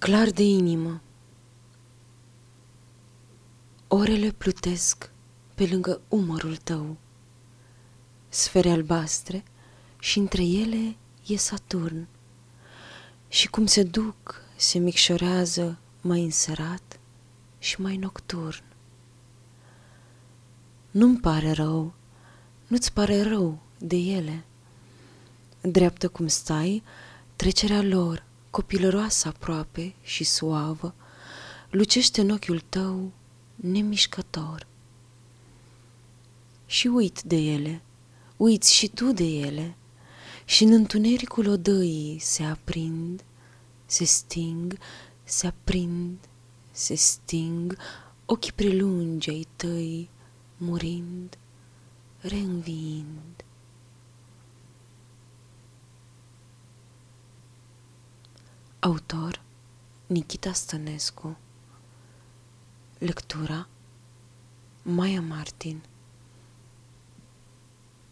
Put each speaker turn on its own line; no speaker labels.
Clar de inimă Orele plutesc pe lângă umărul tău, Sfere albastre și între ele e Saturn. Și cum se duc, se micșorează mai înserat și mai nocturn. Nu-mi pare rău, nu-ți pare rău de ele. Dreaptă cum stai, trecerea lor, copilăroasă aproape și suavă, lucește în ochiul tău nemișcător. Și uit de ele, uiți și tu de ele, și în întunericul odăii se aprind, se sting, se aprind, se sting, ochii prelungi ai tăi, murind, reînviind. Autor Nikita Stănescu. Lectura Maia Martin